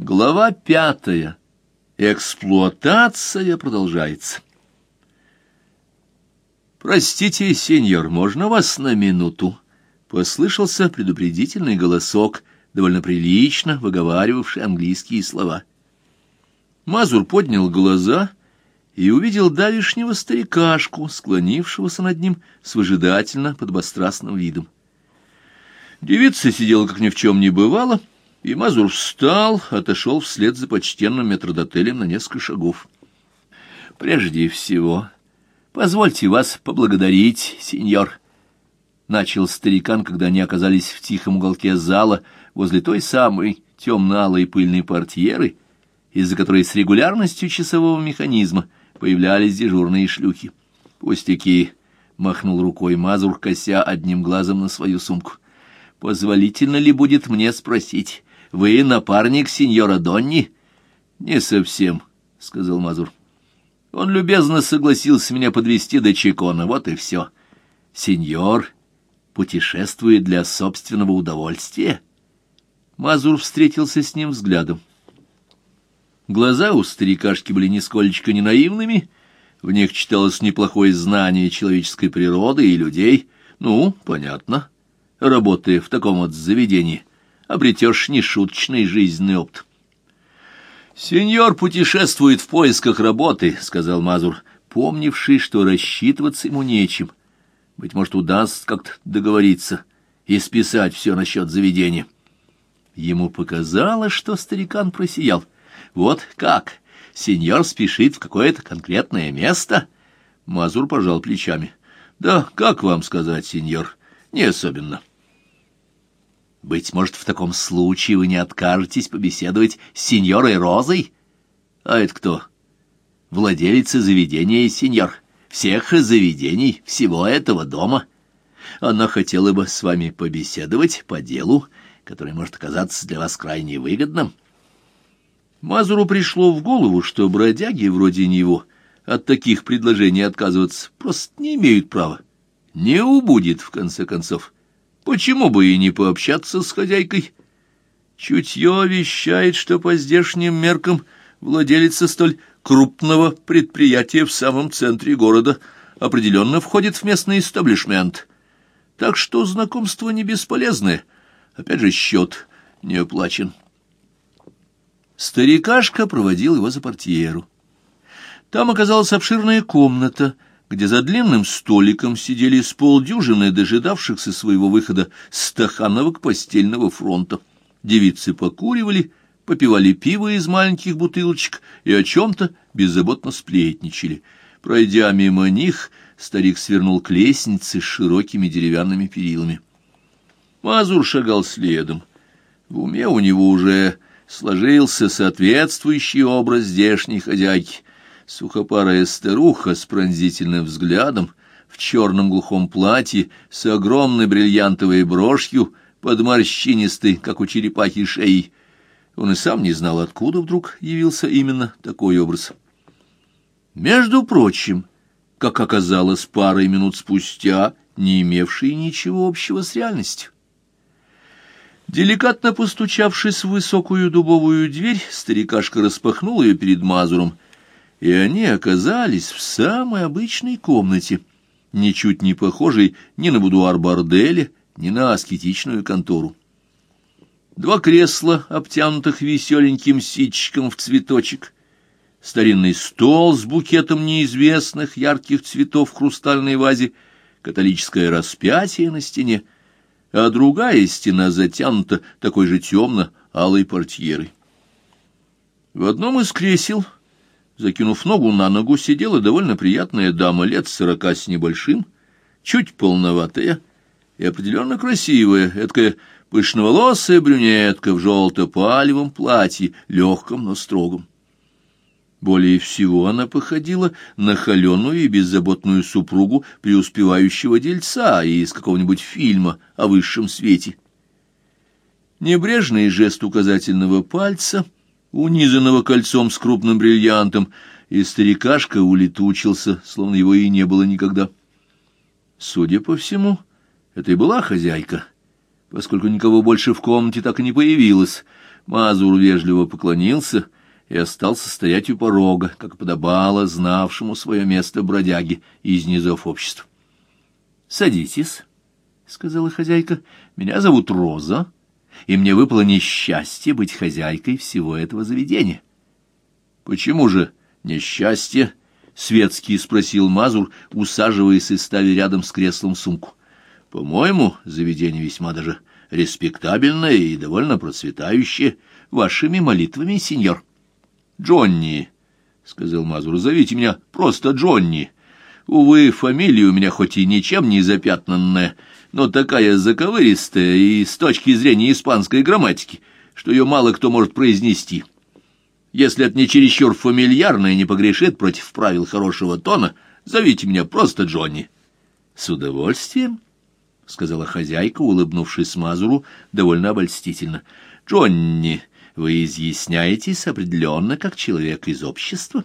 Глава пятая. Эксплуатация продолжается. «Простите, сеньор, можно вас на минуту?» Послышался предупредительный голосок, довольно прилично выговаривавший английские слова. Мазур поднял глаза и увидел давишнего старикашку, склонившегося над ним с выжидательно подбострастным видом. Девица сидела, как ни в чем не бывало, — и Мазур встал, отошел вслед за почтенным метродотелем на несколько шагов. «Прежде всего, позвольте вас поблагодарить, сеньор», — начал старикан, когда они оказались в тихом уголке зала возле той самой темно-алой пыльной портьеры, из-за которой с регулярностью часового механизма появлялись дежурные шлюхи. «Пустяки», — махнул рукой Мазур, кося одним глазом на свою сумку. «Позволительно ли будет мне спросить, вы напарник сеньора Донни? Не совсем, сказал Мазур. Он любезно согласился меня подвести до Чекона, вот и все. Сеньор путешествует для собственного удовольствия. Мазур встретился с ним взглядом. Глаза у старикашки были нисколечко не наивными, в них читалось неплохое знание человеческой природы и людей. Ну, понятно, работая в таком вот заведении — обретешь нешуточный жизненный опыт. «Сеньор путешествует в поисках работы», — сказал Мазур, помнивший, что рассчитываться ему нечем. Быть может, удастся как-то договориться и списать все насчет заведения. Ему показалось, что старикан просиял. «Вот как? Сеньор спешит в какое-то конкретное место?» Мазур пожал плечами. «Да, как вам сказать, сеньор? Не особенно». Быть может, в таком случае вы не откажетесь побеседовать с сеньорой Розой? А это кто? Владелица заведения, сеньор. Всех заведений, всего этого дома. Она хотела бы с вами побеседовать по делу, которое может оказаться для вас крайне выгодным. Мазуру пришло в голову, что бродяги вроде него от таких предложений отказываться просто не имеют права. Не убудет, в конце концов. Почему бы и не пообщаться с хозяйкой? Чутье вещает, что по здешним меркам владелица столь крупного предприятия в самом центре города определенно входит в местный истеблишмент. Так что знакомство не бесполезное. Опять же, счет не оплачен. Старикашка проводил его за портьеру. Там оказалась обширная комната — где за длинным столиком сидели с полдюжины дожидавшихся своего выхода стахановок постельного фронта. Девицы покуривали, попивали пиво из маленьких бутылочек и о чем-то беззаботно сплетничали. Пройдя мимо них, старик свернул к лестнице с широкими деревянными перилами. Мазур шагал следом. В уме у него уже сложился соответствующий образ здешней хозяйки — Сухопарая старуха с пронзительным взглядом, в черном глухом платье, с огромной бриллиантовой брошью, под морщинистой, как у черепахи, шеей. Он и сам не знал, откуда вдруг явился именно такой образ. Между прочим, как оказалось парой минут спустя, не имевший ничего общего с реальностью. Деликатно постучавшись в высокую дубовую дверь, старикашка распахнул ее перед Мазуром и они оказались в самой обычной комнате, ничуть не похожей ни на будуар борделя, ни на аскетичную контору. Два кресла, обтянутых веселеньким ситчиком в цветочек, старинный стол с букетом неизвестных ярких цветов в хрустальной вазе, католическое распятие на стене, а другая стена затянута такой же темно-алой портьерой. В одном из кресел Закинув ногу на ногу, сидела довольно приятная дама лет сорока с небольшим, чуть полноватая и определенно красивая, эдакая пышноволосая брюнетка в желто-палевом платье, легком, но строгом. Более всего она походила на холеную и беззаботную супругу преуспевающего дельца из какого-нибудь фильма о высшем свете. Небрежный жест указательного пальца — унизанного кольцом с крупным бриллиантом, и старикашка улетучился, словно его и не было никогда. Судя по всему, это и была хозяйка, поскольку никого больше в комнате так и не появилось. Мазур вежливо поклонился и остался стоять у порога, как подобало знавшему свое место бродяги из низов общества. — Садитесь, — сказала хозяйка, — меня зовут Роза, и мне выпало несчастье быть хозяйкой всего этого заведения. — Почему же несчастье? — светский спросил Мазур, усаживаясь и ставя рядом с креслом сумку. — По-моему, заведение весьма даже респектабельное и довольно процветающее. Вашими молитвами, сеньор. — Джонни, — сказал Мазур, — зовите меня просто Джонни. Увы, фамилия у меня хоть и ничем не запятнанная, но такая заковыристая и с точки зрения испанской грамматики, что ее мало кто может произнести. Если это не чересчур фамильярно и не погрешит против правил хорошего тона, зовите меня просто Джонни. — С удовольствием, — сказала хозяйка, улыбнувшись Мазуру довольно обольстительно. — Джонни, вы изъясняетесь определенно как человек из общества?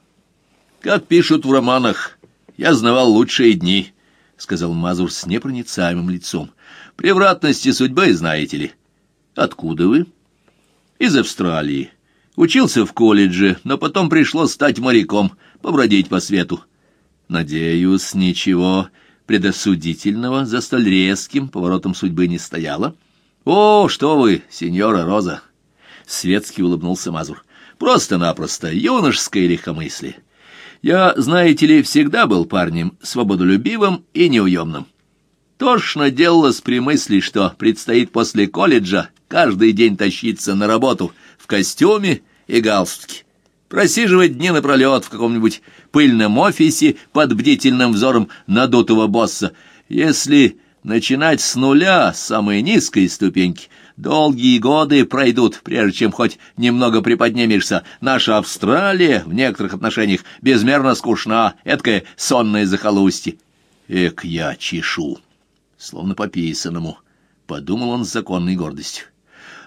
— Как пишут в романах, я знавал лучшие дни, — сказал Мазур с непроницаемым лицом. — Превратности судьбы знаете ли. — Откуда вы? — Из Австралии. Учился в колледже, но потом пришлось стать моряком, побродить по свету. Надеюсь, ничего предосудительного за столь резким поворотом судьбы не стояло. О, что вы, сеньора Роза! Светский улыбнулся Мазур. Просто-напросто юношеское легкомыслие. Я, знаете ли, всегда был парнем свободолюбивым и неуемным. Тошно делалось при мысли, что предстоит после колледжа каждый день тащиться на работу в костюме и галстуке, просиживать дни напролет в каком-нибудь пыльном офисе под бдительным взором надутого босса. Если начинать с нуля, самой низкой ступеньки, долгие годы пройдут, прежде чем хоть немного приподнимешься. Наша Австралия в некоторых отношениях безмерно скучна, эткое сонное захолустье. Эк, я чешу, словно по писанному, — подумал он с законной гордостью.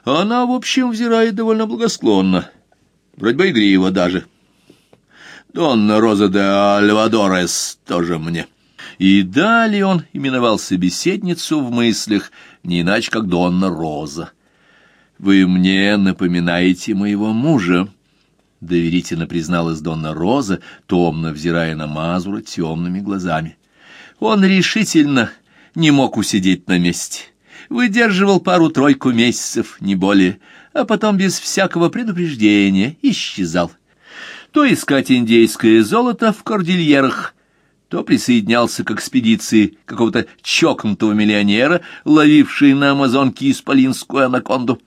Она, в общем, взирает довольно благосклонно, вроде бы игриво даже. Донна Роза де Альвадорес тоже мне. И далее он именовал собеседницу в мыслях, не иначе как Донна Роза. «Вы мне напоминаете моего мужа», — доверительно призналась Донна Роза, томно взирая на Мазура темными глазами. «Он решительно не мог усидеть на месте» выдерживал пару-тройку месяцев, не более, а потом без всякого предупреждения исчезал. То искать индейское золото в кордильерах, то присоединялся к экспедиции какого-то чокнутого миллионера, ловившей на Амазонке исполинскую анаконду.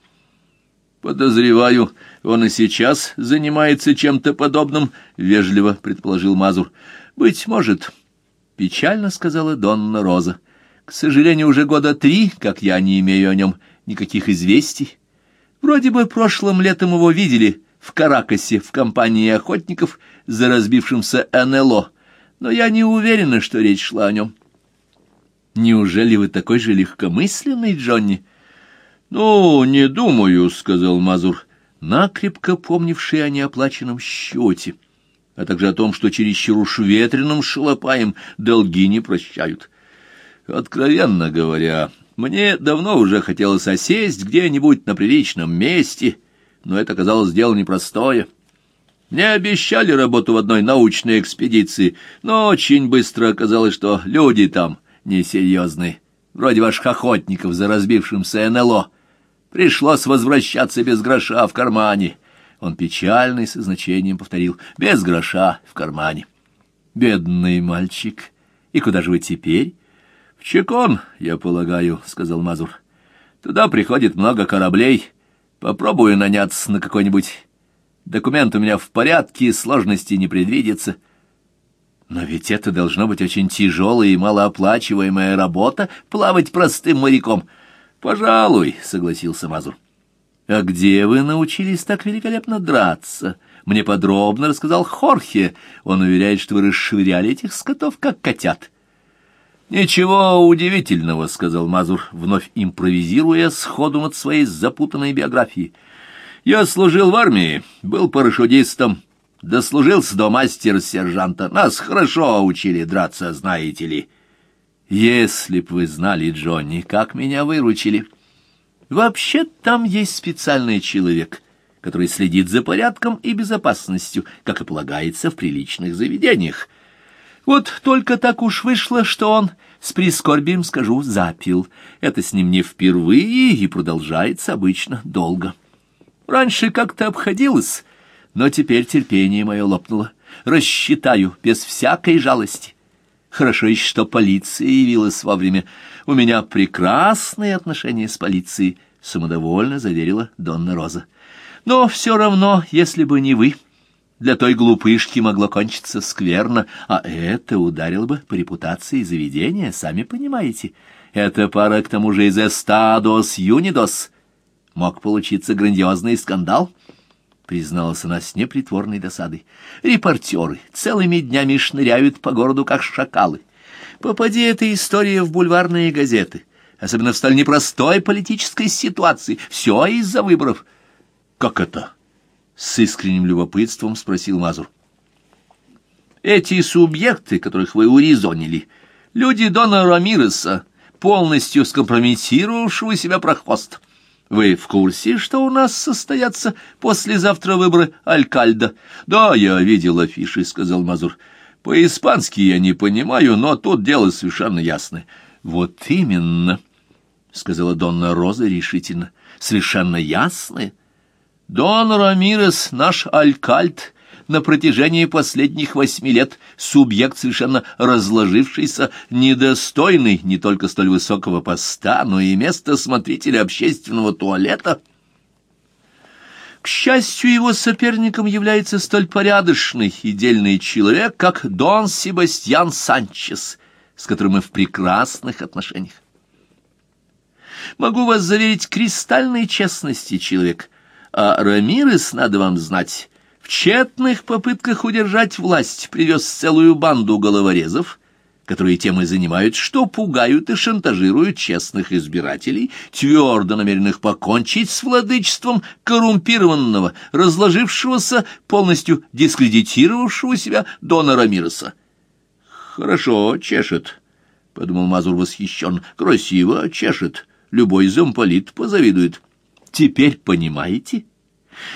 «Подозреваю, он и сейчас занимается чем-то подобным», — вежливо предположил Мазур. «Быть может», — печально сказала Донна Роза. К сожалению, уже года три, как я не имею о нем никаких известий. Вроде бы прошлым летом его видели в Каракасе в компании охотников за разбившимся НЛО, но я не уверена, что речь шла о нем. Неужели вы такой же легкомысленный, Джонни? Ну, не думаю, — сказал Мазур, накрепко помнивший о неоплаченном счете, а также о том, что чересчур уж ветреным шалопаем долги не прощают. — Откровенно говоря, мне давно уже хотелось осесть где-нибудь на приличном месте, но это оказалось дело непростое. Мне обещали работу в одной научной экспедиции, но очень быстро оказалось, что люди там несерьезные, вроде ваших охотников за разбившимся НЛО. Пришлось возвращаться без гроша в кармане. Он печально и со значением повторил «без гроша в кармане». «Бедный мальчик! И куда же вы теперь?» — В Чекон, я полагаю, — сказал Мазур. — Туда приходит много кораблей. Попробую наняться на какой-нибудь. Документ у меня в порядке, сложности не предвидится. Но ведь это должно быть очень тяжелая и малооплачиваемая работа — плавать простым моряком. — Пожалуй, — согласился Мазур. — А где вы научились так великолепно драться? Мне подробно рассказал Хорхе. Он уверяет, что вы расшвыряли этих скотов, как котят. — «Ничего удивительного», — сказал Мазур, вновь импровизируя сходу над своей запутанной биографией. «Я служил в армии, был парашютистом, дослужился до мастера-сержанта. Нас хорошо учили драться, знаете ли. Если б вы знали, Джонни, как меня выручили». Вообще там есть специальный человек, который следит за порядком и безопасностью, как и полагается в приличных заведениях. Вот только так уж вышло, что он, с прискорбием скажу, запил. Это с ним не впервые и продолжается обычно долго. Раньше как-то обходилось, но теперь терпение мое лопнуло. Рассчитаю без всякой жалости. Хорошо еще, что полиция явилась вовремя. У меня прекрасные отношения с полицией, — самодовольно заверила Донна Роза. Но все равно, если бы не вы, для той глупышки могло кончиться скверно, а это ударило бы по репутации заведения, сами понимаете. Это пара, к тому же, из «Эстадос Юнидос». Мог получиться грандиозный скандал — призналась она с непритворной досадой. Репортеры целыми днями шныряют по городу, как шакалы. Попади эта история в бульварные газеты, особенно в столь непростой политической ситуации. Все из-за выборов. Как это? С искренним любопытством спросил Мазур. Эти субъекты, которых вы урезонили, люди Дона Рамиреса, полностью скомпрометировавшего себя прохвост. Вы в курсе, что у нас состоятся послезавтра выборы алькальда? Да, я видел афиши, сказал Мазур. По-испански я не понимаю, но тут дело совершенно ясное. Вот именно, сказала Донна Роза решительно. Совершенно ясное. Дон Рамирес, наш алькальд, на протяжении последних восьми лет субъект, совершенно разложившийся, недостойный не только столь высокого поста, но и места смотрителя общественного туалета. К счастью, его соперником является столь порядочный и дельный человек, как Дон Себастьян Санчес, с которым мы в прекрасных отношениях. Могу вас заверить кристальной честности человек, а Рамирес, надо вам знать, в тщетных попытках удержать власть привез целую банду головорезов, которые тем и занимают, что пугают и шантажируют честных избирателей, твердо намеренных покончить с владычеством коррумпированного, разложившегося, полностью дискредитировавшего себя Дона Рамироса. «Хорошо, чешет», — подумал Мазур восхищен, — «красиво чешет, любой замполит позавидует». «Теперь понимаете?»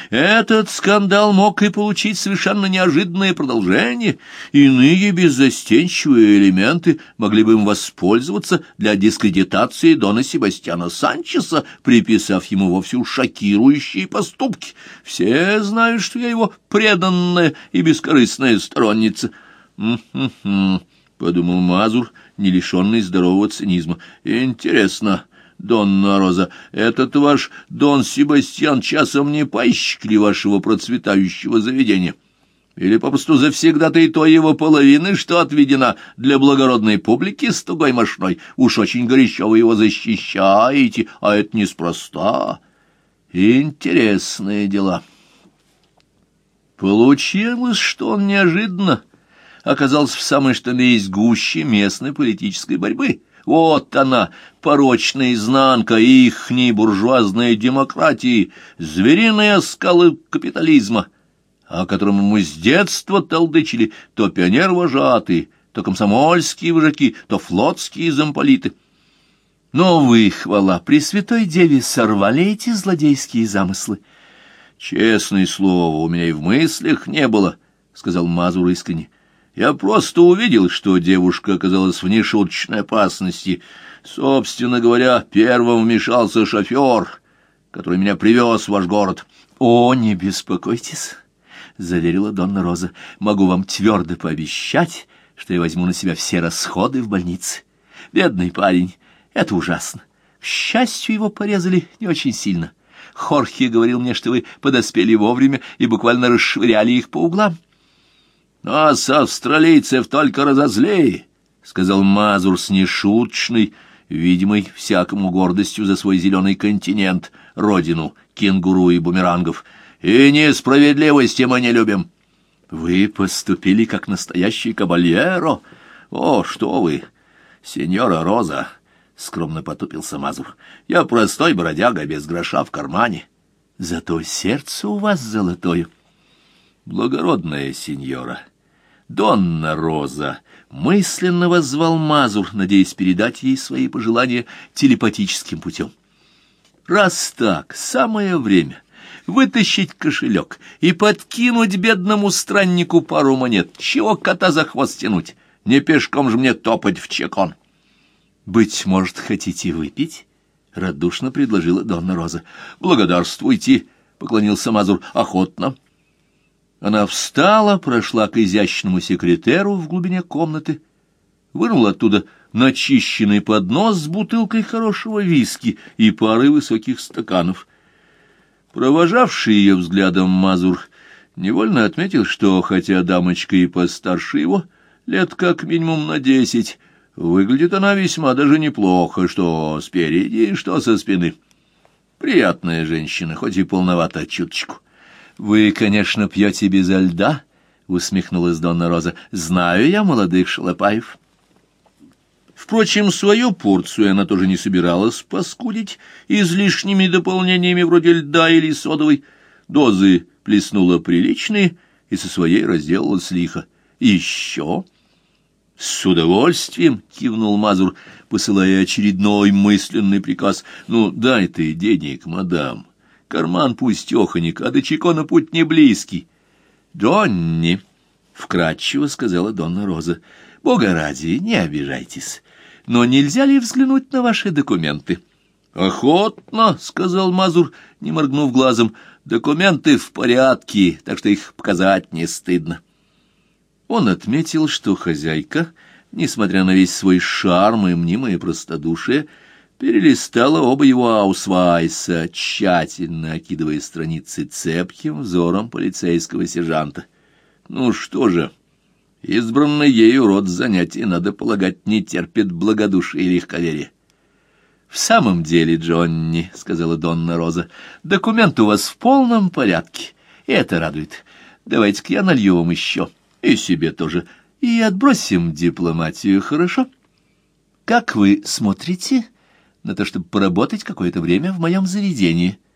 Этот скандал мог и получить совершенно неожиданное продолжение. Иные беззастенчивые элементы могли бы им воспользоваться для дискредитации Дона Себастьяна Санчеса, приписав ему вовсе шокирующие поступки. Все знают, что я его преданная и бескорыстная сторонница. «М-м-м», — подумал Мазур, не лишенный здорового цинизма. «Интересно». Донна Роза, этот ваш Дон Себастьян часом не пайщик ли вашего процветающего заведения? Или попросту завсегда и той его половины, что отведена для благородной публики с тугой мошной? Уж очень горячо вы его защищаете, а это неспроста. Интересные дела. Получилось, что он неожиданно оказался в самой что есть гуще местной политической борьбы — вот она, порочная изнанка ихней буржуазной демократии, звериные скалы капитализма, о котором мы с детства толдычили то пионер-вожатые, то комсомольские вожаки, то флотские замполиты. Но вы, хвала Пресвятой Деве, сорвали эти злодейские замыслы. Честное слово, у меня и в мыслях не было, — сказал Мазур искренне. Я просто увидел, что девушка оказалась в нешуточной опасности. Собственно говоря, первым вмешался шофер, который меня привез в ваш город. — О, не беспокойтесь, — заверила Донна Роза. — Могу вам твердо пообещать, что я возьму на себя все расходы в больнице. Бедный парень, это ужасно. К счастью, его порезали не очень сильно. Хорхе говорил мне, что вы подоспели вовремя и буквально расшвыряли их по углам. — «Нас, австралийцев, только разозлей», — сказал Мазур с нешуточной, видимой всякому гордостью за свой зеленый континент, родину кенгуру и бумерангов. «И несправедливости мы не любим». «Вы поступили как настоящий кабальеро? О, что вы, сеньора Роза!» — скромно потупился Мазур. «Я простой бродяга, без гроша в кармане. Зато сердце у вас золотое». «Благородная сеньора!» Донна Роза мысленно воззвал Мазур, надеясь передать ей свои пожелания телепатическим путем. Раз так, самое время вытащить кошелек и подкинуть бедному страннику пару монет. Чего кота за хвост тянуть? Не пешком же мне топать в чекон. — Быть может, хотите выпить? — радушно предложила Донна Роза. — Благодарствуйте, — поклонился Мазур, — охотно. Она встала, прошла к изящному секретеру в глубине комнаты, вынула оттуда начищенный поднос с бутылкой хорошего виски и парой высоких стаканов. Провожавший ее взглядом Мазур невольно отметил, что, хотя дамочка и постарше его, лет как минимум на десять, выглядит она весьма даже неплохо, что спереди, что со спины. Приятная женщина, хоть и полновата чуточку. «Вы, конечно, пьете безо льда?» — усмехнулась Донна Роза. «Знаю я молодых шалопаев». Впрочем, свою порцию она тоже не собиралась паскудить излишними дополнениями вроде льда или содовой. Дозы плеснула приличные и со своей разделалась лихо. «Еще?» «С удовольствием!» — кивнул Мазур, посылая очередной мысленный приказ. «Ну, дай ты денег, мадам. Карман пустеханик, а до Чикона путь не близкий». «Донни!» — вкратчиво сказала Донна Роза. «Бога ради, не обижайтесь но нельзя ли взглянуть на ваши документы? — Охотно, — сказал Мазур, не моргнув глазом, — документы в порядке, так что их показать не стыдно. Он отметил, что хозяйка, несмотря на весь свой шарм и мнимое простодушие, перелистала оба его аусвайса, тщательно окидывая страницы цепким взором полицейского сержанта. Ну что же... Избранный ею род занятий, надо полагать, не терпит благодушия и легковерия. — В самом деле, Джонни, — сказала Донна Роза, — документ у вас в полном порядке, и это радует. Давайте-ка я налью вам еще, и себе тоже, и отбросим дипломатию, хорошо? Как вы смотрите на то, чтобы поработать какое-то время в моем заведении? —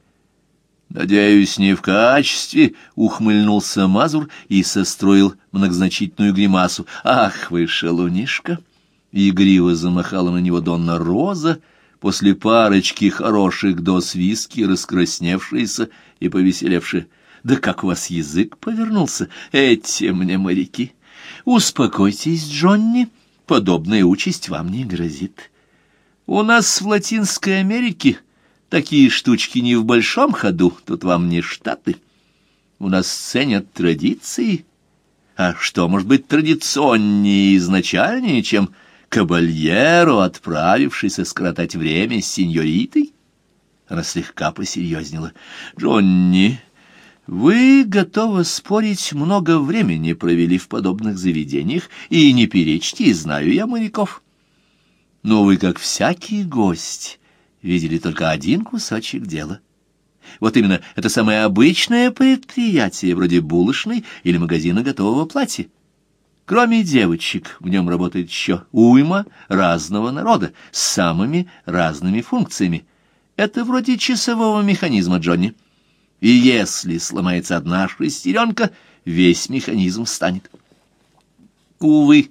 «Надеюсь, не в качестве», — ухмыльнулся Мазур и состроил многозначительную гримасу. «Ах вы, шалунишка!» Игриво замахала на него Донна Роза, после парочки хороших доз виски, раскрасневшаяся и повеселевшая. «Да как у вас язык повернулся, эти мне моряки! Успокойтесь, Джонни, подобная участь вам не грозит. У нас в Латинской Америке Такие штучки не в большом ходу, тут вам не Штаты. У нас ценят традиции. А что может быть традиционнее и изначальнее, чем кабальеро, отправившийся скоротать время с сеньоритой? Она слегка посерьезнела. «Джонни, вы, готовы спорить, много времени провели в подобных заведениях, и не перечьте, знаю я моряков. Но вы, как всякий гость, видели только один кусочек дела. Вот именно это самое обычное предприятие, вроде булочной или магазина готового платья. Кроме девочек, в нем работает еще уйма разного народа с самыми разными функциями. Это вроде часового механизма, Джонни. И если сломается одна шестеренка, весь механизм встанет. Увы,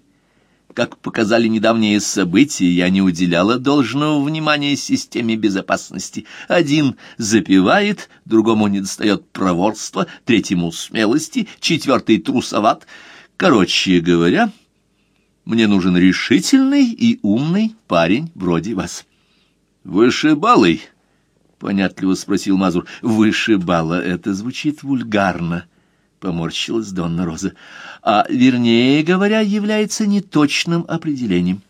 как показали недавние события, я не уделяла должного внимания системе безопасности. Один запивает, другому не достает проворства, третьему смелости, четвертый трусоват. Короче говоря, мне нужен решительный и умный парень вроде вас. «Вышибалый?» — понятливо спросил Мазур. «Вышибала» — это звучит вульгарно поморщилась Донна Роза, а, вернее говоря, является неточным определением.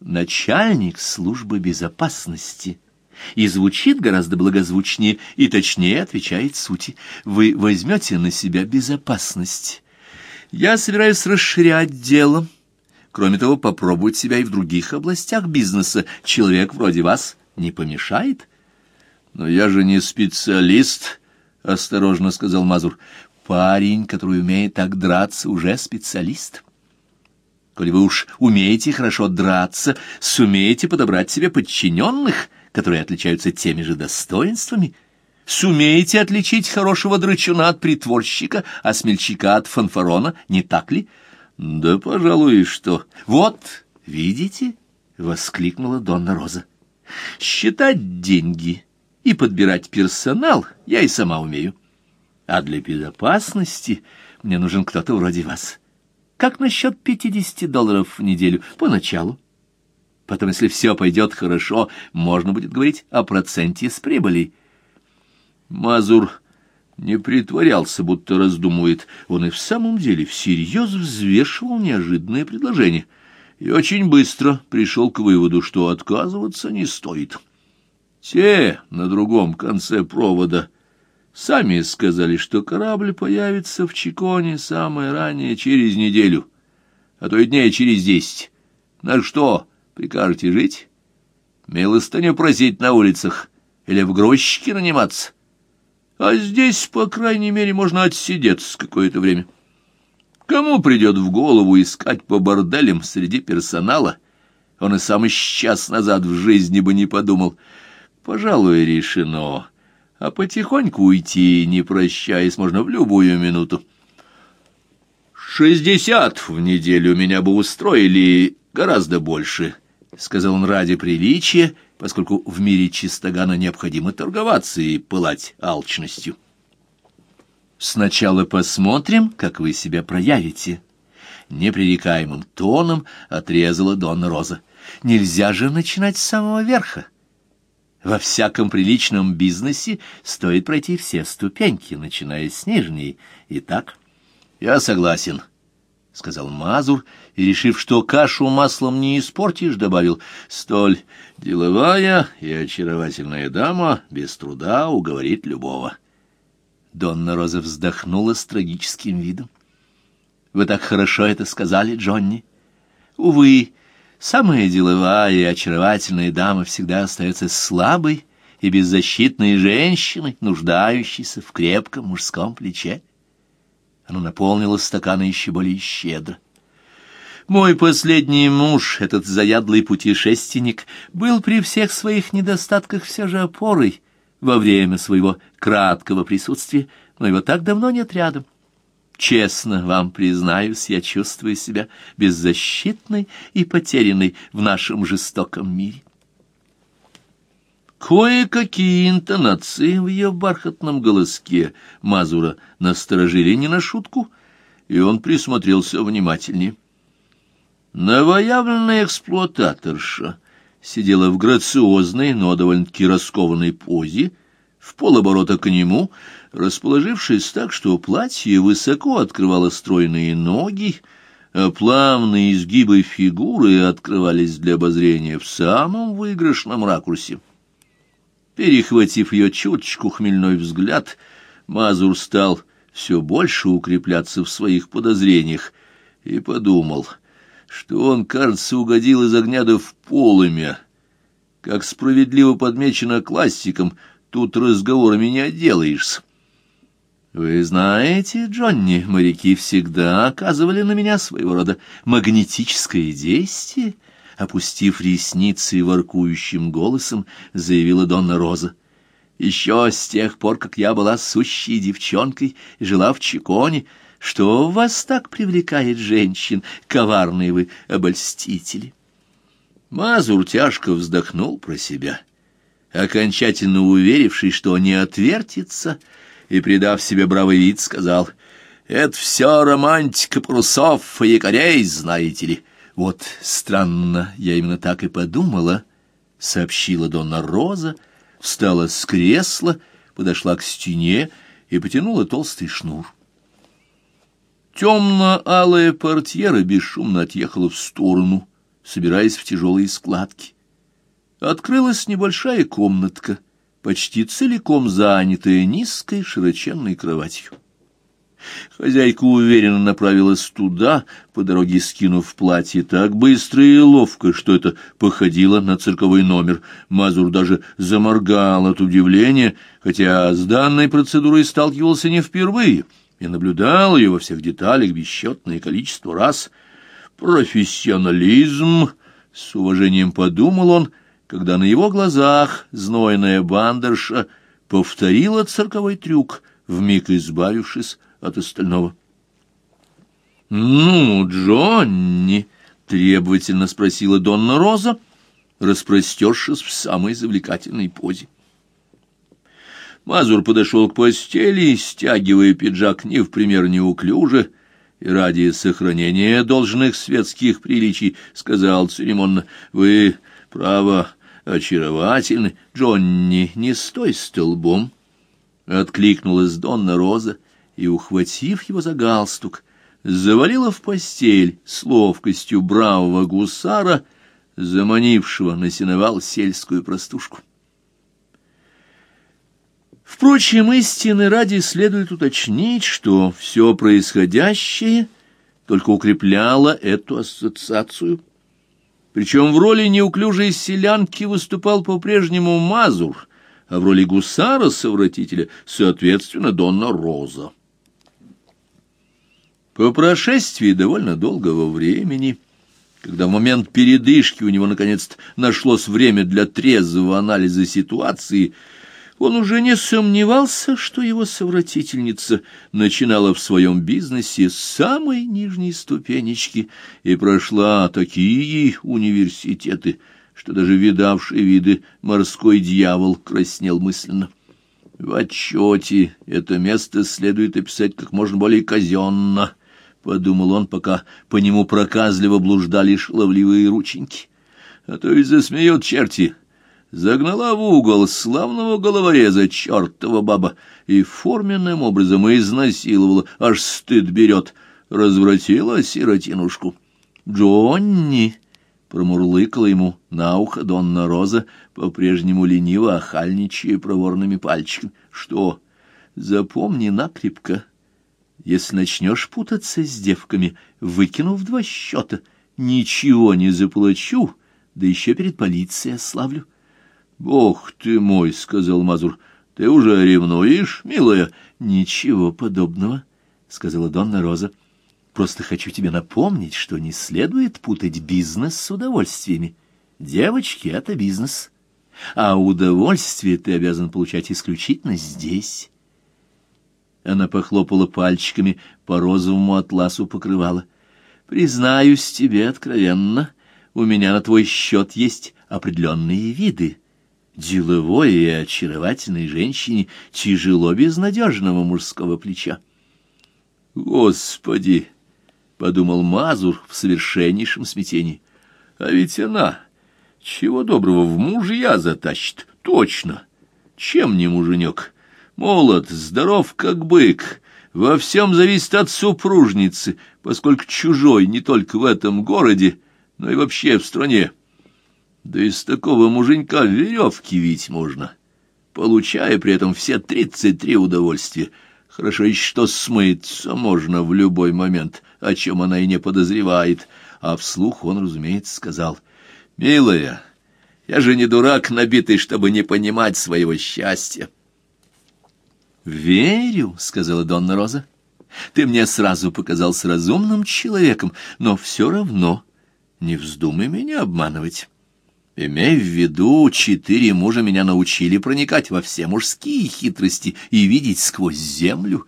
Начальник службы безопасности. И звучит гораздо благозвучнее и точнее отвечает сути. Вы возьмете на себя безопасность. Я собираюсь расширять дело. Кроме того, попробовать себя и в других областях бизнеса. Человек вроде вас не помешает. Но я же не специалист, — осторожно сказал Мазур. Парень, который умеет так драться, уже специалист. Коли вы уж умеете хорошо драться, сумеете подобрать себе подчиненных, которые отличаются теми же достоинствами, сумеете отличить хорошего драчуна от притворщика, а смельчака от фанфарона, не так ли? Да, пожалуй, что. Вот, видите, — воскликнула Донна Роза. Считать деньги и подбирать персонал я и сама умею. А для безопасности мне нужен кто-то вроде вас. Как насчет пятидесяти долларов в неделю поначалу? Потом, если все пойдет хорошо, можно будет говорить о проценте с прибыли. Мазур не притворялся, будто раздумывает. Он и в самом деле всерьез взвешивал неожиданное предложение и очень быстро пришел к выводу, что отказываться не стоит. Те на другом конце провода сами сказали, что корабль появится в Чиконе самое раннее через неделю, а то и дней через десять. На что прикажете жить? Милостыню просить на улицах или в грузчике наниматься? А здесь, по крайней мере, можно отсидеться какое-то время. Кому придет в голову искать по борделям среди персонала? Он и сам час назад в жизни бы не подумал. Пожалуй, решено. А потихоньку уйти, не прощаясь, можно в любую минуту. «Шестьдесят в неделю меня бы устроили гораздо больше», — сказал он ради приличия, поскольку в мире чистогана необходимо торговаться и пылать алчностью. «Сначала посмотрим, как вы себя проявите», — непререкаемым тоном отрезала Донна Роза. «Нельзя же начинать с самого верха. Во всяком приличном бизнесе стоит пройти все ступеньки, начиная с нижней. Итак, я согласен». — сказал Мазур, и, решив, что кашу маслом не испортишь, добавил, — столь деловая и очаровательная дама без труда уговорит любого. Донна Роза вздохнула с трагическим видом. — Вы так хорошо это сказали, Джонни. Увы, самая деловая и очаровательная дама всегда остается слабой и беззащитной женщиной, нуждающейся в крепком мужском плече. Она наполнила стаканы еще более щедро. Мой последний муж, этот заядлый путешественник, был при всех своих недостатках все же опорой во время своего краткого присутствия, но его так давно нет рядом. Честно вам признаюсь, я чувствую себя беззащитной и потерянной в нашем жестоком мире. Кое-какие интонации в ее бархатном голоске Мазура насторожили не на шутку, и он присмотрелся внимательнее. Новоявленная эксплуататорша сидела в грациозной, но довольно-таки раскованной позе, в полоборота к нему, расположившись так, что платье высоко открывало стройные ноги, а плавные изгибы фигуры открывались для обозрения в самом выигрышном ракурсе. Перехватив ее чуточку хмельной взгляд, Мазур стал все больше укрепляться в своих подозрениях и подумал, что он, кажется, угодил из огня до в полымя. Как справедливо подмечено классиком, тут разговорами не отделаешься. Вы знаете, Джонни, моряки всегда оказывали на меня своего рода магнетическое действие, опустив ресницы воркующим голосом, заявила Донна Роза. Еще с тех пор, как я была сущей девчонкой и жила в Чиконе, что вас так привлекает женщин, коварные вы обольстители? Мазур тяжко вздохнул про себя, окончательно уверившись, что не отвертится, и, придав себе бравый вид, сказал, «Это все романтика парусов и якорей, знаете ли». Вот странно, я именно так и подумала, — сообщила Донна Роза, встала с кресла, подошла к стене и потянула толстый шнур. Темно-алая портьера бесшумно отъехала в сторону, собираясь в тяжелые складки. Открылась небольшая комнатка, почти целиком занятая низкой широченной кроватью. Хозяйка уверенно направилась туда, по дороге скинув платье так быстро и ловко, что это походило на цирковой номер. Мазур даже заморгал от удивления, хотя с данной процедурой сталкивался не впервые и наблюдал ее во всех деталях бесчетное количество раз. «Профессионализм!» — с уважением подумал он, когда на его глазах знойная бандерша повторила цирковой трюк, вмиг избавившись от остального. «Ну, Джонни!» — требовательно спросила Донна Роза, распростершись в самой завлекательной позе. Мазур подошел к постели, стягивая пиджак не в пример неуклюже, и ради сохранения должных светских приличий сказал церемонно, «Вы, право, очаровательны. Джонни, не стой столбом!» Откликнулась Донна Роза и, ухватив его за галстук, завалила в постель с ловкостью бравого гусара, заманившего на сеновал сельскую простушку. Впрочем, истины ради следует уточнить, что все происходящее только укрепляло эту ассоциацию. Причем в роли неуклюжей селянки выступал по-прежнему Мазур, а в роли гусара-совратителя, соответственно, Донна Роза. По прошествии довольно долгого времени, когда в момент передышки у него наконец-то нашлось время для трезвого анализа ситуации, он уже не сомневался, что его совратительница начинала в своем бизнесе с самой нижней ступенечки и прошла такие университеты, что даже видавший виды морской дьявол краснел мысленно. В отчете это место следует описать как можно более казенно, — подумал он, пока по нему проказливо блуждали шаловливые рученьки. А то и засмеют черти — загнала в угол славного головореза чертова баба и форменным образом изнасиловала, аж стыд берет, развратила сиротинушку. «Джонни!» — промурлыкала ему на ухо Донна Роза, по-прежнему лениво охальничая проворными пальчиками. «Что? Запомни накрепко. Если начнешь путаться с девками, выкинув два счета, ничего не заплачу, да еще перед полицией ославлю». «Бог ты мой!» — сказал Мазур. «Ты уже ревнуешь, милая?» «Ничего подобного», — сказала Донна Роза. «Просто хочу тебе напомнить, что не следует путать бизнес с удовольствиями. Девочки — это бизнес, а удовольствие ты обязан получать исключительно здесь». Она похлопала пальчиками по розовому атласу покрывала. «Признаюсь тебе откровенно, у меня на твой счет есть определенные виды» деловой и очаровательной женщине тяжело без надежного мужского плеча. «Господи!» — подумал Мазур в совершеннейшем смятении. «А ведь она, чего доброго, в мужья затащит, точно! Чем не муженек? Молод, здоров, как бык, во всем зависит от супружницы, поскольку чужой не только в этом городе, но и вообще в стране». Да из такого муженька веревки вить можно, получая при этом все тридцать три удовольствия. Хорошо еще что смыться можно в любой момент, о чем она и не подозревает. А вслух он, разумеется, сказал, «Милая, я же не дурак набитый, чтобы не понимать своего счастья». «Верю», — сказала Донна Роза. «Ты мне сразу показался разумным человеком, но все равно не вздумай меня обманывать». Имей в виду, четыре мужа меня научили проникать во все мужские хитрости и видеть сквозь землю.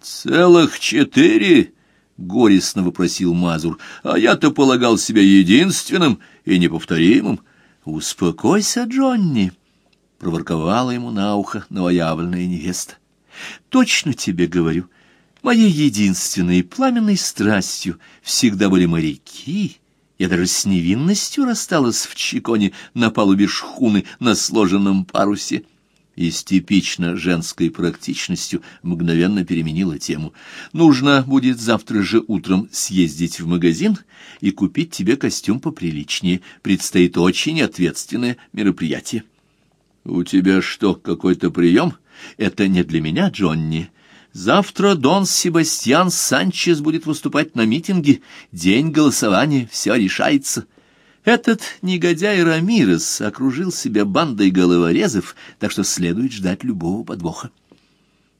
Целых четыре? — горестно вопросил Мазур. — А я-то полагал себя единственным и неповторимым. — Успокойся, Джонни, — проворковала ему на ухо новоявленная невеста. — Точно тебе говорю, моей единственной пламенной страстью всегда были моряки — я даже с невинностью рассталась в Чиконе на палубе шхуны на сложенном парусе. И с типично женской практичностью мгновенно переменила тему. Нужно будет завтра же утром съездить в магазин и купить тебе костюм поприличнее. Предстоит очень ответственное мероприятие. — У тебя что, какой-то прием? — Это не для меня, Джонни. Завтра Дон Себастьян Санчес будет выступать на митинге. День голосования, все решается. Этот негодяй Рамирес окружил себя бандой головорезов, так что следует ждать любого подвоха.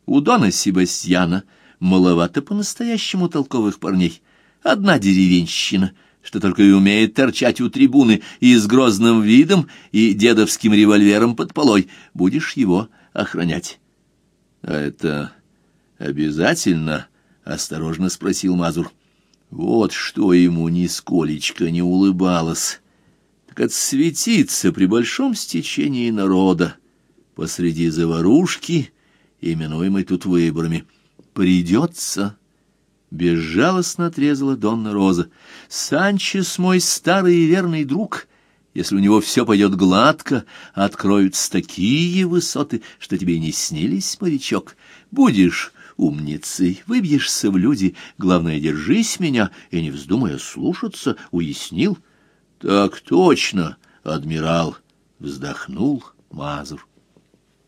У Дона Себастьяна маловато по-настоящему толковых парней. Одна деревенщина, что только и умеет торчать у трибуны и с грозным видом, и дедовским револьвером под полой. Будешь его охранять. А это «Обязательно?» — осторожно спросил Мазур. Вот что ему нисколечко не улыбалось. Так отсветиться при большом стечении народа, посреди заварушки, именуемой тут выборами. Придется... Безжалостно отрезала Донна Роза. «Санчес мой старый и верный друг. Если у него все пойдет гладко, откроются такие высоты, что тебе не снились, морячок. Будешь умницей, выбьешься в люди. Главное, держись меня и не вздумай слушаться. Уяснил?» «Так точно, адмирал!» — вздохнул Мазур.